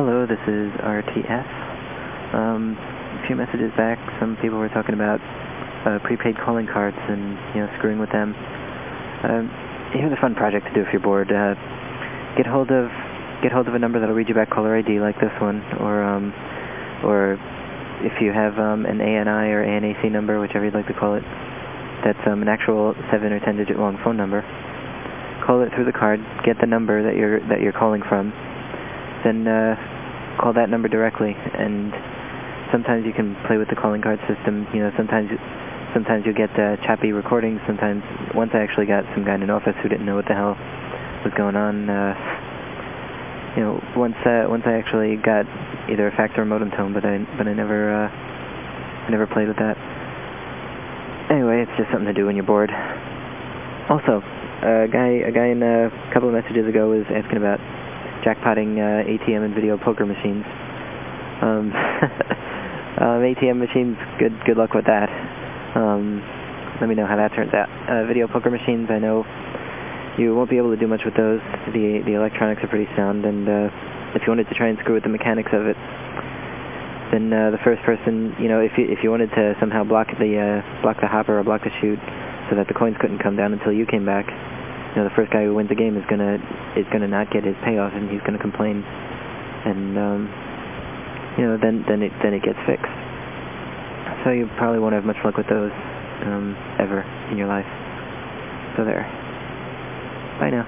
Hello, this is RTF. Um, a few messages back, some people were talking about uh, prepaid calling cards and, you know, screwing with them. Um, here's a fun project to do if you're bored. Uh, get hold of get hold of a number that'll read you back caller ID like this one, or um, or if you have um, an ANI or ANAC number, whichever you'd like to call it, that's um, an actual seven or ten digit long phone number. Call it through the card, get the number that you're that you're calling from, then uh, call that number directly. And sometimes you can play with the calling card system. You know, sometimes sometimes you'll get uh, choppy recordings. Sometimes once I actually got some guy in an office who didn't know what the hell was going on. Uh, you know, once uh, once I actually got either a fax or a modem tone, but I but I never uh, I never played with that. Anyway, it's just something to do when you're bored. Also, a guy a guy in a couple of messages ago was asking about jackpotting uh, ATM and video poker machines. Um, um, ATM machines, good good luck with that. Um, let me know how that turns out. Uh, video poker machines, I know you won't be able to do much with those. The the electronics are pretty sound, and uh, if you wanted to try and screw with the mechanics of it, then uh, the first person, you know, if you if you wanted to somehow block the uh, block the hopper or block the chute, so that the coins couldn't come down until you came back, you know, the first guy who wins the game is gonna is gonna not get his payoff, and he's gonna complain, and um, you know, then then it then it gets fixed. So you probably won't have much luck with those um, ever in your life. So there. Bye now.